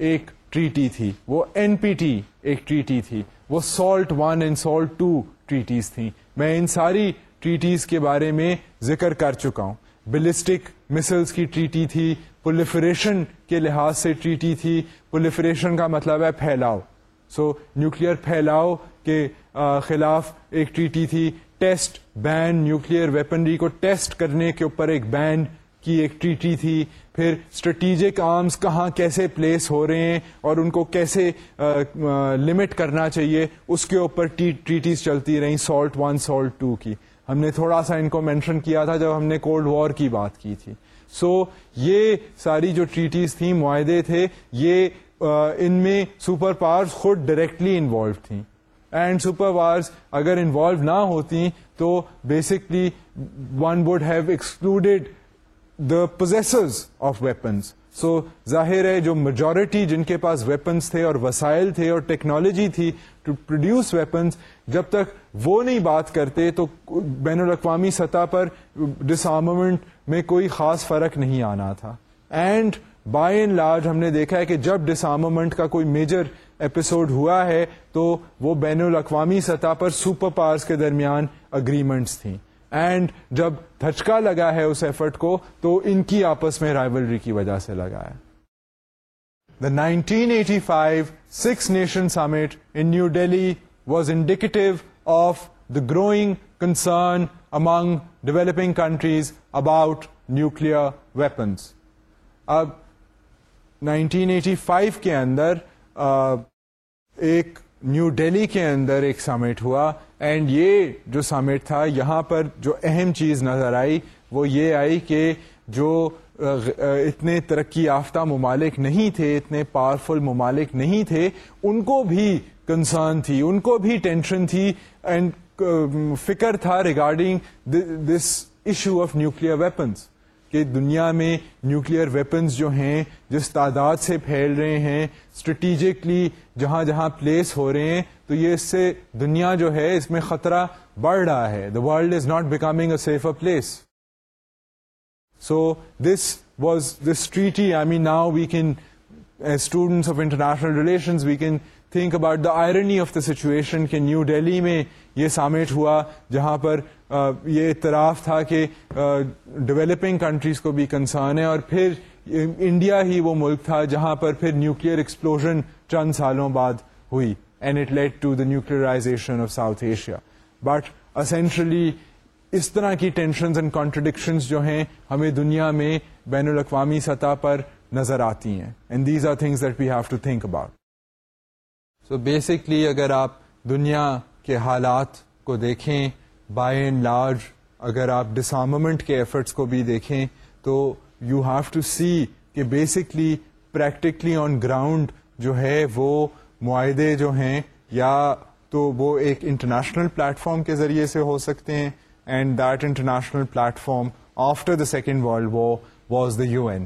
ایک ٹریٹی تھی وہ این پی ٹی ایک ٹریٹی تھی وہ SALT one and SALT two treaties تھیں میں ان ساری ٹریٹیز کے بارے میں ذکر کر چکا ہوں بلسٹک مسلس کی ٹریٹی تھی پولیفریشن کے لحاظ سے ٹریٹی تھی پولیفریشن کا مطلب ہے پھیلاؤ سو نیوکلیر پھیلاؤ کے خلاف ایک ٹریٹی تھی ٹیسٹ بین نیوکلیر ویپنری کو ٹیسٹ کرنے کے اوپر ایک بین کی ایک ٹریٹی تھی پھر اسٹریٹیجک آرمس کہاں کیسے پلیس ہو رہے ہیں اور ان کو کیسے لمٹ کرنا چاہیے اس کے اوپر ٹریٹیز چلتی رہیں سالٹ ون سالٹ ٹو کی ہم نے تھوڑا سا ان کو مینشن کیا تھا جب ہم نے کولڈ وار کی بات کی تھی سو so, یہ ساری جو ٹریٹیز تھیں معاہدے تھے یہ ان میں سپر پاورز خود ڈائریکٹلی انوالو تھیں اینڈ سپر پاورز اگر انوالو نہ ہوتی تو basically one would have excluded the possessors of weapons so ظاہر ہے جو میجورٹی جن کے پاس ویپنس تھے اور وسائل تھے اور ٹیکنالوجی تھی ٹو پروڈیوس ویپنس جب تک وہ نہیں بات کرتے تو بین الاقوامی سطح پر آرمنٹ میں کوئی خاص فرق نہیں آنا تھا اینڈ بائی اینڈ لارج ہم نے دیکھا ہے کہ جب ڈس آرمنٹ کا کوئی میجر ایپیسوڈ ہوا ہے تو وہ بین الاقوامی سطح پر سپر پاورس کے درمیان اگریمنٹس تھیں اینڈ جب دھچکا لگا ہے اس ایفرٹ کو تو ان کی آپس میں رائولری کی وجہ سے لگا ہے the nineteen eighty five six nation summit in New Delhi was indicative of the growing concern among developing countries about nuclear weapons اب نائنٹین ایٹی فائیو کے اندر ایک نیو ڈیلی کے اندر ایک سمٹ ہوا اینڈ یہ جو سمٹ تھا یہاں پر جو اہم چیز نظر آئی وہ یہ آئی کہ جو اتنے ترقی یافتہ ممالک نہیں تھے اتنے پاورفل ممالک نہیں تھے ان کو بھی کنسرن تھی ان کو بھی ٹینشن تھی اینڈ فکر تھا regarding this issue of nuclear weapons کہ دنیا میں نیوکلیر ویپنز جو ہیں جس تعداد سے پھیل رہے ہیں اسٹریٹیجکلی جہاں جہاں پلیس ہو رہے ہیں تو یہ اس سے دنیا جو ہے اس میں خطرہ بڑھ رہا ہے the world is not becoming a safe a place so this was this treaty I mean now we can students of international relation we can think about the irony of the situation کہ new Delhi میں یہ summit ہوا جہاں پر یہ اعتراف تھا کہ ڈیولپنگ کنٹریز کو بھی کنسرن ہے اور پھر انڈیا ہی وہ ملک تھا جہاں پر پھر نیوکلیئر ایکسپلوژن چند سالوں بعد ہوئی and it led to the nuclearization of South Asia but essentially اس طرح کی ٹینشنز اینڈ کانٹرڈکشنز جو ہیں ہمیں دنیا میں بین الاقوامی سطح پر نظر آتی ہیں and these are things that we have to think about so basically اگر آپ دنیا کے حالات کو دیکھیں بائی این لارج اگر آپ ڈسامومنٹ کے ایفرٹس کو بھی دیکھیں تو یو ہیو ٹو سی کہ بیسکلی پریکٹیکلی آن گراؤنڈ جو ہے وہ معاہدے جو ہیں یا تو وہ ایک انٹرنیشنل پلیٹ فارم کے ذریعے سے ہو سکتے ہیں and that international platform after the second world war was the U N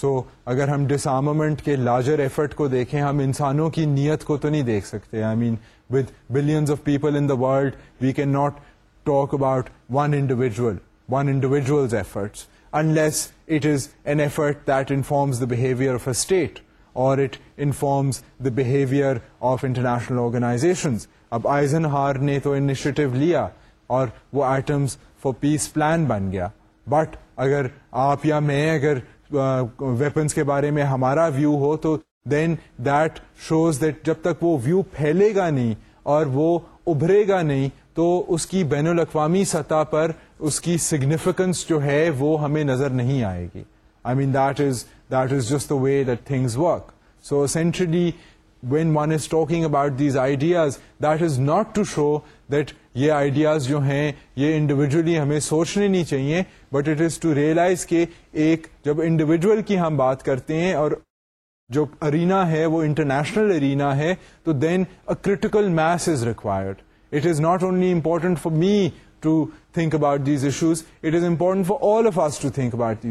so اگر ہم ڈسامومنٹ کے لارجر ایفرٹ کو دیکھیں ہم انسانوں کی نیت کو تو نہیں دیکھ سکتے I mean with balance of people in the world we can not talk about one individual one individual efforts unless it is an effort informs it or it informs the behaviour of international organization اب Eisenhower نے تو initiative لیا اور وہ atoms for peace plan بن گیا but اگر آپ یا میں اگر ویپنس کے بارے میں ہمارا ویو ہو تو دین دیٹ شوز دیٹ جب تک وہ ویو پھیلے گا نہیں اور وہ ابھرے گا نہیں تو اس کی بین الاقوامی سطح پر اس کی سگنیفیکنس جو ہے وہ ہمیں نظر نہیں آئے گی I mean that is that is just the way that things work so centrally when one is talking about these ideas that is not to show that یہ آئیڈیاز جو ہیں یہ انڈیویجلی ہمیں سوچنے نہیں چاہیے but it is to realize کہ ایک جب انڈیویجل کی ہم بات کرتے ہیں اور جو ارینا ہے وہ انٹرنیشنل ارینا ہے تو then a critical mass is required it is not only important for me to think about these issues it is important for all think about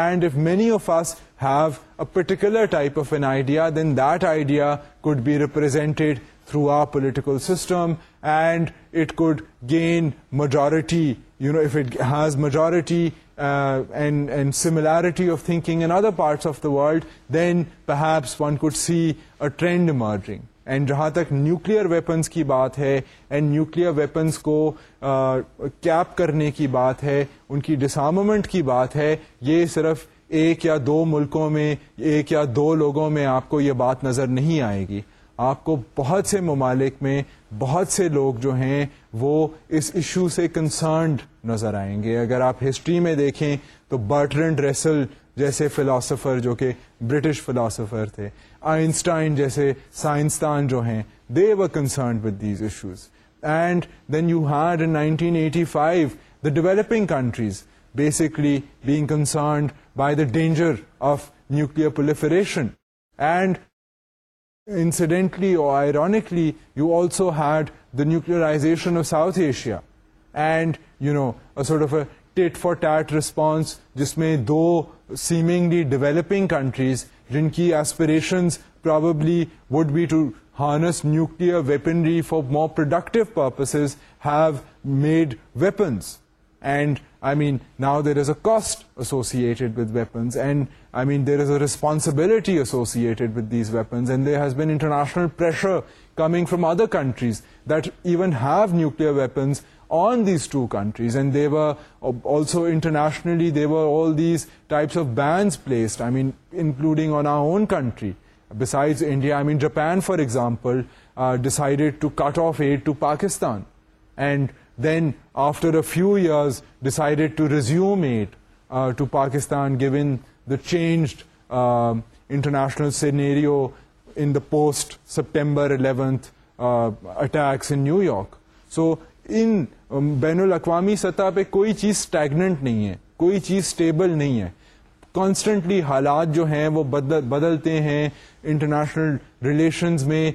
and if many of us have particular type of an idea then that idea could be represented through political system and it could gain majorities majority similar and جہاں تک nuclear weapons کی بات ہے and nuclear weapons کو cap کرنے کی بات ہے ان کی ڈسامومنٹ کی بات ہے یہ صرف ایک یا دو ملکوں میں ایک یا دو لوگوں میں آپ کو یہ بات نظر نہیں آئے گی آپ کو بہت سے ممالک میں بہت سے لوگ جو ہیں وہ اس ایشو سے کنسرنڈ نظر آئیں گے اگر آپ ہسٹری میں دیکھیں تو برٹرنڈ ریسل جیسے فلاسفر جو کہ برٹش فلاسفر تھے جیسے سائنستا جو ہیں they were concerned these issues and then you had in eighty five the developing countries basically being concerned by the danger of nuclear proliferation and incidentally you also had the nuclearization of South Asia and you know sort of a tit for tat response جس میں دو seemingly developing countries jinki aspirations probably would be to harness nuclear weaponry for more productive purposes, have made weapons. And, I mean, now there is a cost associated with weapons, and, I mean, there is a responsibility associated with these weapons, and there has been international pressure coming from other countries that even have nuclear weapons on these two countries, and they were uh, also internationally, there were all these types of bans placed, I mean, including on our own country. Besides India, I mean, Japan, for example, uh, decided to cut off aid to Pakistan, and then after a few years decided to resume aid uh, to Pakistan, given the changed um, international scenario in the post-September 11th attacks in New York. So ان بین الاقوامی سطح پہ کوئی چیز stagnant نہیں ہے کوئی چیز اسٹیبل نہیں ہے کانسٹنٹلی حالات جو ہیں وہ بدلتے ہیں انٹرنیشنل ریلیشنز میں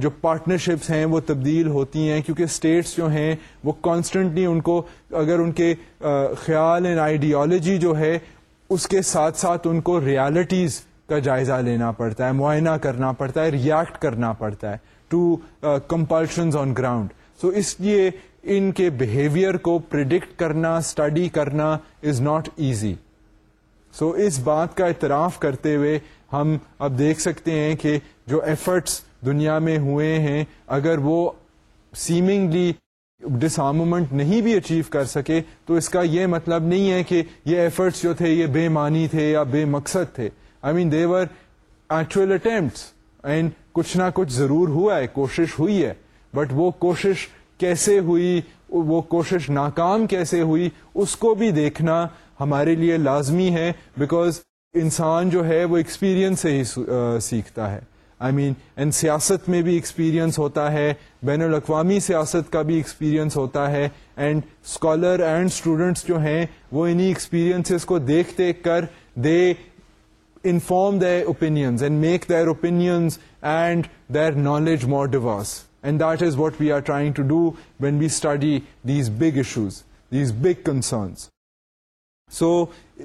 جو پارٹنرشپس ہیں وہ تبدیل ہوتی ہیں کیونکہ اسٹیٹس جو ہیں وہ کانسٹنٹلی ان کو اگر ان کے خیال اینڈ آئیڈیالوجی جو ہے اس کے ساتھ ساتھ ان کو ریالٹیز کا جائزہ لینا پڑتا ہے معائنہ کرنا پڑتا ہے ریئیکٹ کرنا پڑتا ہے to compulsions on ground so اس لیے ان کے بہیویئر کو پرڈکٹ کرنا اسٹڈی کرنا از ناٹ ایزی سو اس بات کا اعتراف کرتے ہوئے ہم اب دیکھ سکتے ہیں کہ جو ایفرٹس دنیا میں ہوئے ہیں اگر وہ سیمنگلی ڈس آمومنٹ نہیں بھی اچیو کر سکے تو اس کا یہ مطلب نہیں ہے کہ یہ ایفرٹس جو تھے یہ بے معنی تھے یا بے مقصد تھے I mean they were actual attempts and کچھ نہ کچھ ضرور ہوا ہے کوشش ہوئی ہے بٹ وہ کوشش کیسے ہوئی وہ کوشش ناکام کیسے ہوئی اس کو بھی دیکھنا ہمارے لیے لازمی ہے بیکاز انسان جو ہے وہ ایکسپیرینس سے ہی سیکھتا ہے آئی مین اینڈ سیاست میں بھی ایکسپیرینس ہوتا ہے بین الاقوامی سیاست کا بھی ایکسپیرینس ہوتا ہے اینڈ اسکالر اینڈ اسٹوڈینٹس جو ہیں وہ انہی ایکسپیریئنس کو دیکھ دیکھ کر they inform their opinions and make their opinions and their knowledge more diverse and that is what we are trying to do when be study these big issues these big concerns so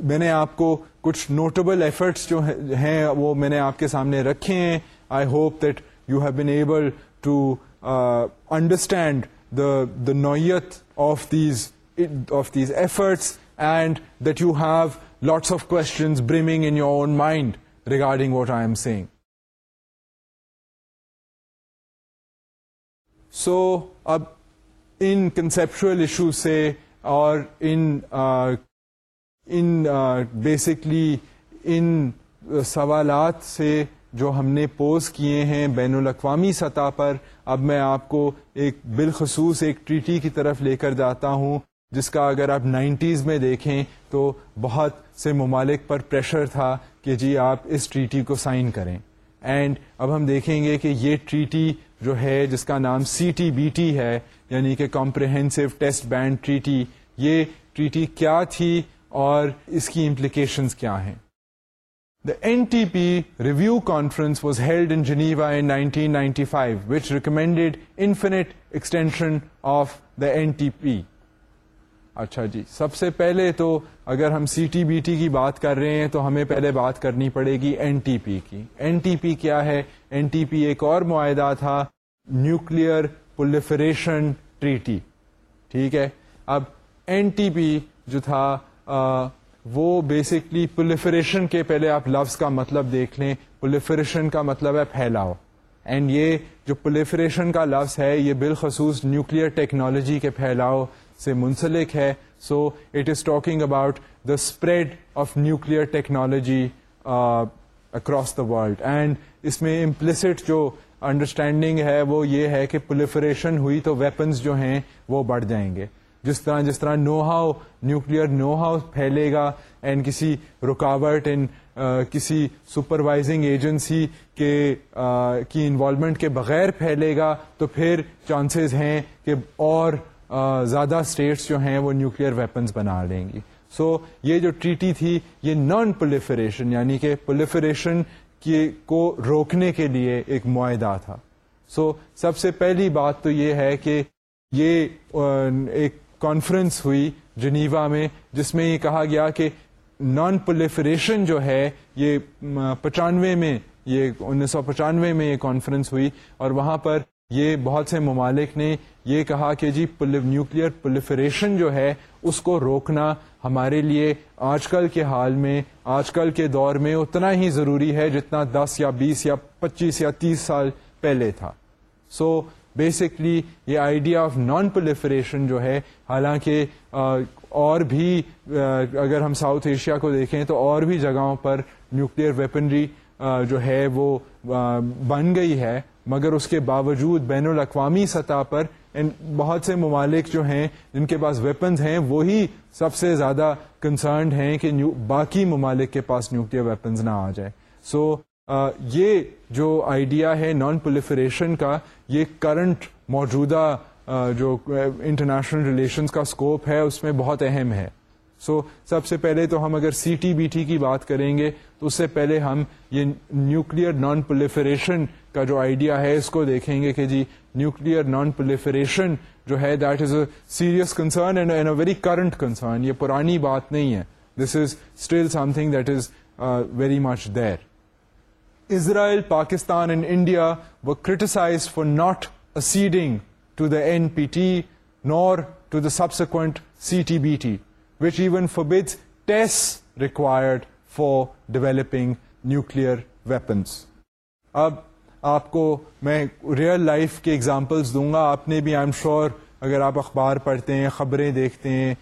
میں نے آپ کو کچھ notable efforts جو ہیں وہ میں نے آپ کے سامنے رکھے ہیں I hope that you have been able to understand the the نوعیت of these these of efforts and that you have lots of questions brimming in your own mind regarding what I am saying so اب ان conceptual issue سے اور ان ان basically ان سوالات سے جو ہم نے پوز کیے ہیں بین الاقوامی سطح پر اب میں آپ کو ایک بالخصوص ایک ٹریٹی کی طرف لے کر جاتا ہوں جس کا اگر آپ نائنٹیز میں دیکھیں تو بہت سے ممالک پر پریشر تھا کہ جی آپ اس ٹریٹی کو سائن کریں اینڈ اب ہم دیکھیں گے کہ یہ ٹریٹی جو ہے جس کا نام سی ٹی بی ٹی ہے یعنی کہ کمپریہسو ٹیسٹ بینڈ ٹریٹی یہ ٹریٹی کیا تھی اور اس کی امپلیکیشنز کیا ہیں the N T P review conference was held in nineteen ninety five which recommended indefinite extension of the N T P اچھا جی سب سے پہلے تو اگر ہم سی ٹی بی ٹی کی بات کر رہے ہیں تو ہمیں پہلے بات کرنی پڑے گی این ٹی پی کی این ٹی پی کیا ہے این ٹی پی ایک اور معاہدہ تھا نیوکلیر پولیفریشن ٹریٹی ٹھیک ہے اب این ٹی پی جو تھا وہ بیسکلی پولیفریشن کے پہلے آپ لفظ کا مطلب دیکھ لیں پولیفریشن کا مطلب ہے پھیلاؤ اینڈ یہ جو پولیفریشن کا لفظ ہے یہ بالخصوص نیوکلئر ٹیکنالوجی کے پھیلاؤ سے منسلک ہے so it is talking about the spread of nuclear technology across the world and اس میں امپلسٹ جو انڈرسٹینڈنگ ہے وہ یہ ہے کہ پولیفریشن ہوئی تو ویپنز جو ہیں وہ بڑھ جائیں گے جس طرح جس طرح know how nuclear know how پھیلے گا اینڈ کسی رکاوٹ ان uh, کسی سپروائزنگ ایجنسی کے uh, کی انوالومنٹ کے بغیر پھیلے گا تو پھر چانسز ہیں کہ اور زیادہ اسٹیٹس جو ہیں وہ نیوکلیر ویپنس بنا لیں گی سو یہ جو ٹریٹی تھی یہ نان پولیفریشن یعنی کہ پولیفریشن کو روکنے کے لیے ایک معاہدہ تھا سو سب سے پہلی بات تو یہ ہے کہ یہ ایک کانفرنس ہوئی جنیوا میں جس میں یہ کہا گیا کہ نان پولیفریشن جو ہے یہ پچانوے میں یہ انیس سو پچانوے میں یہ کانفرنس ہوئی اور وہاں پر یہ بہت سے ممالک نے یہ کہا کہ جی نیوکلیر پولیفریشن جو ہے اس کو روکنا ہمارے لیے آج کل کے حال میں آج کل کے دور میں اتنا ہی ضروری ہے جتنا دس یا بیس یا پچیس یا تیس سال پہلے تھا سو بیسکلی یہ آئیڈیا آف نان پولیفریشن جو ہے حالانکہ اور بھی اگر ہم ساؤتھ ایشیا کو دیکھیں تو اور بھی جگہوں پر نیوکلیئر ویپنری جو ہے وہ بن گئی ہے مگر اس کے باوجود بین الاقوامی سطح پر بہت سے ممالک جو ہیں جن کے پاس ویپنز ہیں وہی سب سے زیادہ کنسرنڈ ہیں کہ باقی ممالک کے پاس نیوکلیر ویپنز نہ آ جائے سو so, یہ جو آئیڈیا ہے نان پولیفریشن کا یہ کرنٹ موجودہ جو انٹرنیشنل ریلیشنز کا اسکوپ ہے اس میں بہت اہم ہے سو سب سے پہلے تو ہم اگر سی ٹی بی ٹی کی بات کریں گے تو اس سے پہلے ہم یہ نیوکلیر نان پولیفریشن کا جو آئیڈیا ہے اس کو دیکھیں گے کہ جی نیوکلیر نان پولیفریشن جو ہے that is a serious concern and a very current concern یہ پرانی بات نہیں ہے this is still something that is very much there Israel Pakistan and India were criticized for not acceding to the P T nor to the subsequent C T B which even فوب test required for developing nuclear weapons اب آپ کو میں real life کے examples دوں گا آپ نے بھی آئی ایم شور اگر آپ اخبار پڑھتے ہیں خبریں دیکھتے ہیں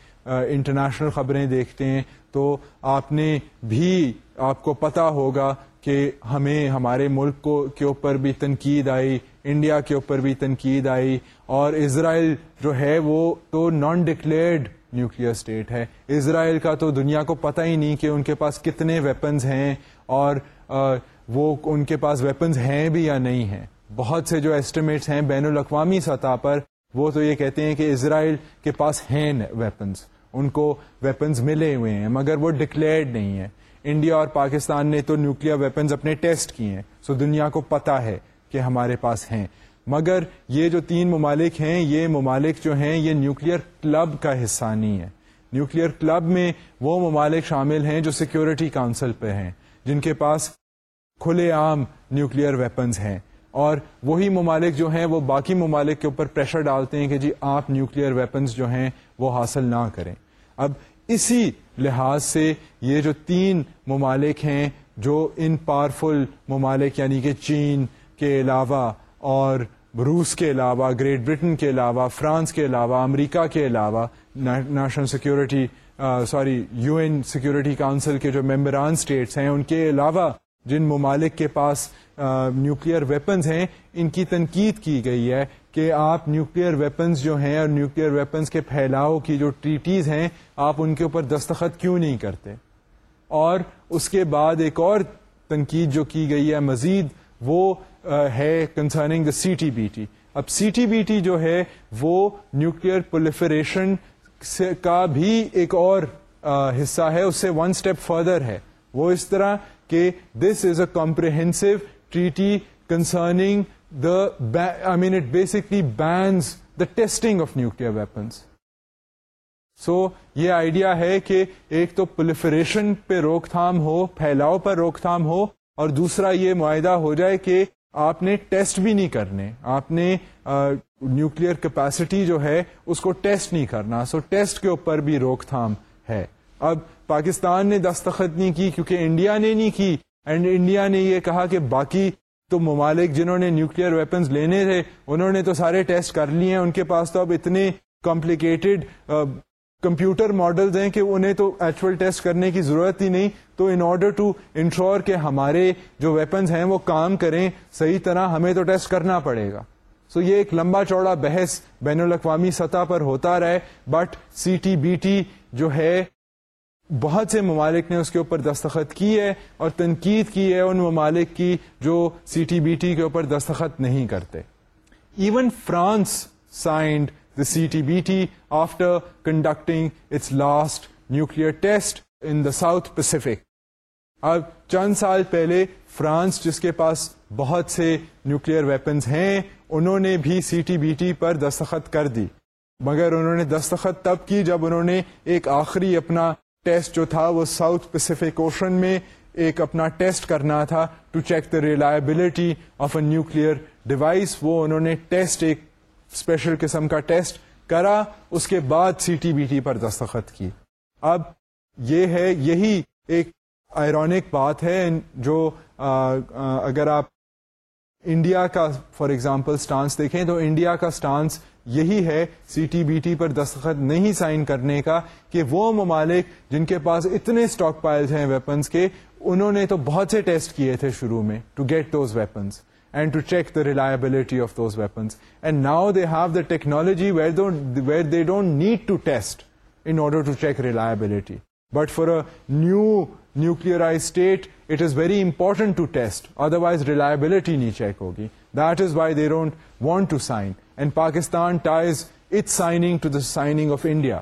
انٹرنیشنل خبریں دیکھتے ہیں تو آپ نے بھی آپ کو پتا ہوگا کہ ہمیں ہمارے ملک کو کے اوپر بھی تنقید آئی انڈیا کے اوپر بھی تنقید آئی اور اسرائیل جو ہے وہ تو نان ڈکلیئرڈ نیوکلیر اسٹیٹ ہے اسرائیل کا تو دنیا کو پتہ ہی نہیں کہ ان کے پاس کتنے ویپنز ہیں اور وہ ان کے پاس ویپنز ہیں بھی یا نہیں ہیں بہت سے جو ایسٹیمیٹس ہیں بین الاقوامی سطح پر وہ تو یہ کہتے ہیں کہ اسرائیل کے پاس ہیں ویپنز ان کو ویپنز ملے ہوئے ہیں مگر وہ ڈکلیئرڈ نہیں ہے انڈیا اور پاکستان نے تو نیوکلیر ویپنز اپنے ٹیسٹ کیے ہیں سو دنیا کو پتہ ہے کہ ہمارے پاس ہیں مگر یہ جو تین ممالک ہیں یہ ممالک جو ہیں یہ نیوکلیر کلب کا حصہ نہیں ہے نیوکلیر کلب میں وہ ممالک شامل ہیں جو سیکیورٹی کاؤنسل پہ ہیں جن کے پاس کھلے عام نیوکلیر ویپنز ہیں اور وہی ممالک جو ہیں وہ باقی ممالک کے اوپر پریشر ڈالتے ہیں کہ جی آپ نیوکلیر ویپنز جو ہیں وہ حاصل نہ کریں اب اسی لحاظ سے یہ جو تین ممالک ہیں جو ان پاورفل ممالک یعنی کہ چین کے علاوہ اور روس کے علاوہ گریٹ برٹن کے علاوہ فرانس کے علاوہ امریکہ کے علاوہ national security sorry U N security council کے جو ممبران اسٹیٹس ہیں ان کے علاوہ جن ممالک کے پاس نیوکلیر ویپنز ہیں ان کی تنقید کی گئی ہے کہ آپ نیوکلیر ویپنز جو ہیں اور نیوکلیر ویپنز کے پھیلاؤ کی جو ٹریٹیز ہیں آپ ان کے اوپر دستخط کیوں نہیں کرتے اور اس کے بعد ایک اور تنقید جو کی گئی ہے مزید وہ ہے concerning the C T B T اب سی ٹی بی ٹی جو ہے وہ نیوکلیر پولیفریشن کا بھی ایک اور حصہ ہے اس سے ون اسٹیپ فردر ہے وہ اس طرح کہ this is a treaty concerning the I mean it basically bans the testing of nuclear weapons so یہ آئیڈیا ہے کہ ایک تو پولیفریشن پہ روک تھام ہو پھیلاؤ پر روک تھام ہو اور دوسرا یہ معاہدہ ہو جائے کہ آپ نے ٹیسٹ بھی نہیں کرنے آپ نے نیوکلئر کیپیسٹی جو ہے اس کو ٹیسٹ نہیں کرنا سو ٹیسٹ کے اوپر بھی روک تھام ہے اب پاکستان نے دستخط نہیں کی کیونکہ انڈیا نے نہیں کی اینڈ انڈیا نے یہ کہا کہ باقی تو ممالک جنہوں نے نیوکلیر ویپنز لینے تھے انہوں نے تو سارے ٹیسٹ کر لیے ہیں ان کے پاس تو اب اتنے کمپلیکیٹڈ کمپیوٹر ماڈلز ہیں کہ انہیں تو ایکچوئل ٹیسٹ کرنے کی ضرورت ہی نہیں تو ان آرڈر ٹو انشور کہ ہمارے جو ویپنز ہیں وہ کام کریں صحیح طرح ہمیں تو ٹیسٹ کرنا پڑے گا سو یہ ایک لمبا چوڑا بحث بین الاقوامی سطح پر ہوتا رہے but C T B T جو ہے بہت سے ممالک نے اس کے اوپر دستخط کی ہے اور تنقید کی ہے ان ممالک کی جو سی ٹی بی ٹی کے اوپر دستخط نہیں کرتے even France signed the C T B T after conducting its last nuclear test in the South Pacific اب چند سال پہلے فرانس جس کے پاس بہت سے نیوکل ویپنز ہیں انہوں نے بھی سی ٹی بی ٹی پر دستخط کر دی مگر انہوں نے دستخط تب کی جب انہوں نے ایک آخری اپنا ٹیسٹ جو تھا وہ ساؤتھ پیسفک اوشن میں ایک اپنا ٹیسٹ کرنا تھا to check the reliability of a nuclear device وہ انہوں نے ٹیسٹ ایک اسپیشل قسم کا ٹیسٹ کرا اس کے بعد سی ٹی بی ٹی پر دستخط کی اب یہ ہے یہی ایک آئرونک بات ہے جو اگر آپ انڈیا کا فار ایگزامپل اسٹانس دیکھیں تو انڈیا کا اسٹانس یہی ہے سی ٹی بی ٹی پر دستخط نہیں سائن کرنے کا کہ وہ ممالک جن کے پاس اتنے اسٹاک پائلز ہیں ویپنس کے انہوں نے تو بہت سے ٹیسٹ کیے تھے شروع میں to get those weapons and to check the reliability of those weapons and now they have the technology where they don't need to test in order to check reliability but for a new nuclearised state it is very important to test otherwise reliability نہیں check ہوگی that is why they don't want to sign and Pakistan ties it signing signing to the of India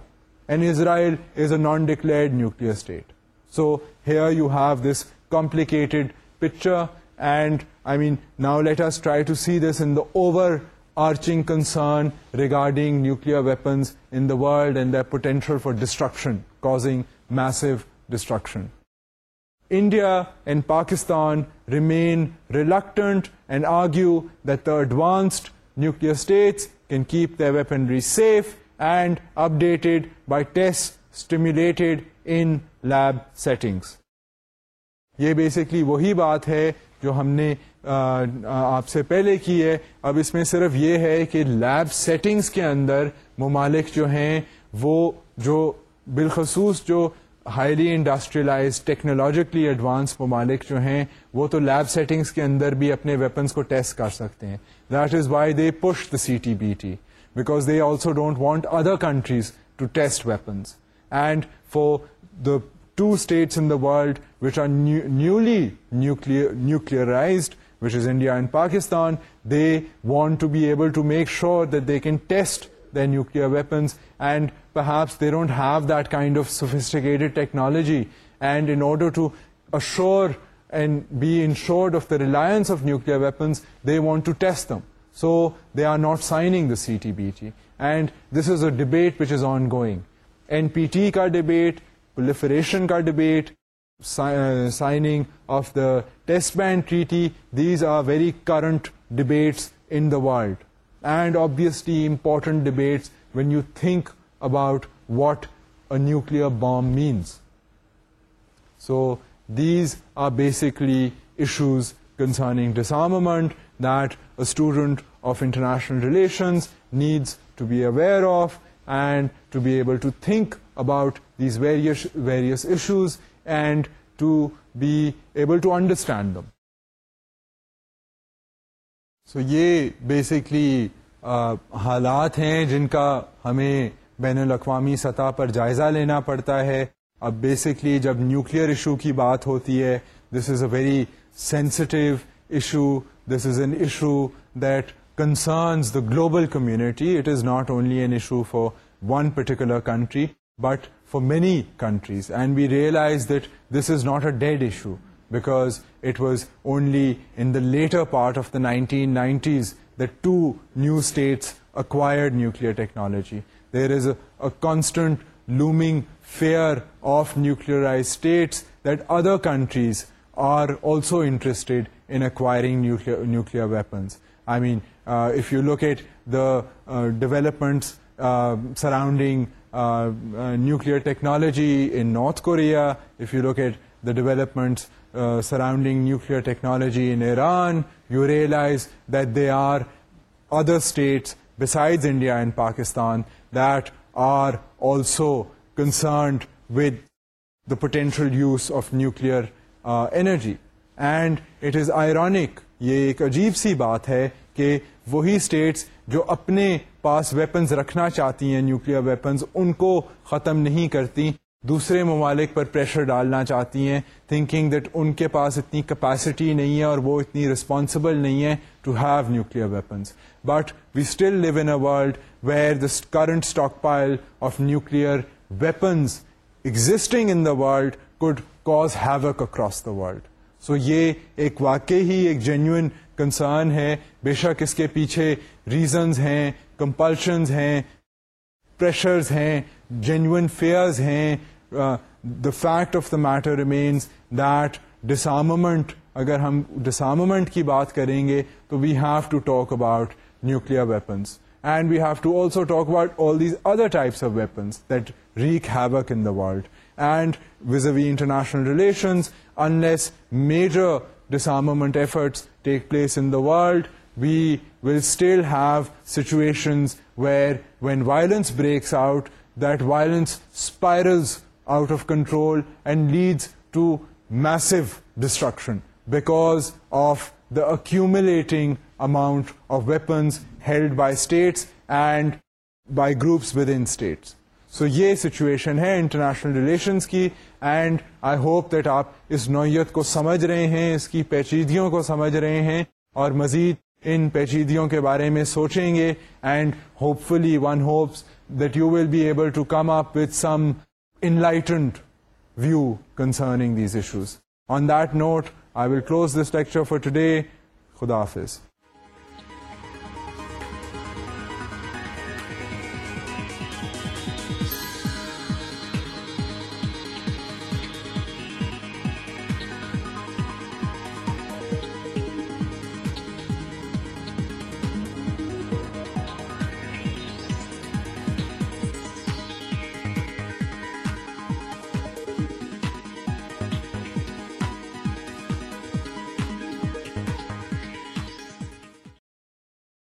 and Israel is a non declared nuclear state so here you have this complicated picture and I mean now let's try to see this in the overarching concern regarding nuclear weapons in the dad and the potential for destruction causing mass destruction India and Pakistan remain reluctant and argue the the advanced states can keep the weaponry safe and and updated by test stimulated in lab settings یہ basically وہی بات ہے جو ہم نے آپ سے پہلے کی ہے اب اس میں صرف یہ ہے کہ لیب سیٹنگس کے اندر ممالک جو ہیں وہ جو بالخصوص جو ہائیلی انڈسٹریلائز ٹیکنالوجیکلی ایڈوانس ممالک جو ہیں وہ تو لیب سیٹنگس کے اندر بھی اپنے ویپنس کو ٹیسٹ کر سکتے ہیں that is why they push the C T B T because they also don't want other countries to test weapons and for the two states in the world which are newly nuclearised which is India and Pakistan they want to be able to make sure that they can test the nuclear weapons and Perhaps they don't have that kind of sophisticated technology, and in order to assure and be ensured of the reliance of nuclear weapons, they want to test them. So they are not signing the CTBT. And this is a debate which is ongoing. NPT ka debate, proliferation ka debate, uh, signing of the test ban treaty, these are very current debates in the world. And obviously important debates when you think about what a nuclear bomb means so these are basically issues concerning that a student of international relations needs to be aware of and to be able to think about these various issues and to be able to understand them so یہ basically uh, حالات ہیں جن کا ہمیں بین الاقوامی سطح پر جائزہ لینا پڑتا ہے اب بیسکلی جب نیوکلیر ایشو کی بات ہوتی ہے this is a very sensitive issue this is an issue that concerns the global community it is not only an issue for one particular country but for many countries and we realise that this is not a dead issue because it was only in the latter part of the nineteen nineties the two new states acquire nuclear technology There is a constant looming fear of nuclearized states that other countries are also interested in acquiring nuclear weapons. I mean, uh, if you look at the uh, developments um, surrounding uh, nuclear technology in North Korea, if you look at the developments surrounding nuclear technology in Iran, you realize that there are other states India and Pakistan that are also concerned with the potential use of uh, energy. And it is ironic یہ ایک عجیب سی بات ہے کہ وہی status جو اپنے پاس weapons رکھنا چاہتی ہیں نیوکلیر ویپنز ان کو ختم نہیں کرتی دوسرے ممالک پر پریشر ڈالنا چاہتی ہیں تھنکنگ دیٹ ان کے پاس اتنی کیپیسٹی نہیں ہے اور وہ اتنی رسپانسبل نہیں ہے to have nuclear weapons but we still live in a world where the current stockpile of nuclear weapons existing in the world could cause have across the world so یہ ایک واقع ہی ایک جینوئن کنسرن ہے بے شک اس کے پیچھے reasons ہیں کمپلشنز ہیں پریشرز ہیں جینوئن فیئرز ہیں the fact of the matter remains that disarmament اگر ہم ڈسامومنٹ کی بات کریں گے تو we have to talk about nuclear weapons and we have to also talk about all these other types of weapons that wreak havoc in the real world and was a we international relations major disarmament efforts take place in the world we will still have situations where when violence breaks out that violence spirals out of control and leads to mass destruction because of the accumulating amount of weapons held by states and by groups with entities so یہ situation ہے international relations کی and I hope that آپ اس نوعیت کو سمجھ رہے ہیں اس کی پیچیدگیوں کو سمجھ رہے ہیں اور مزید ان پیچیدوں کے بارے میں سوچیں گے and hopefully one hopes that you will be able to come up with some enlightened view concerning these issues on that note I will close this lecture for today خدا حافظ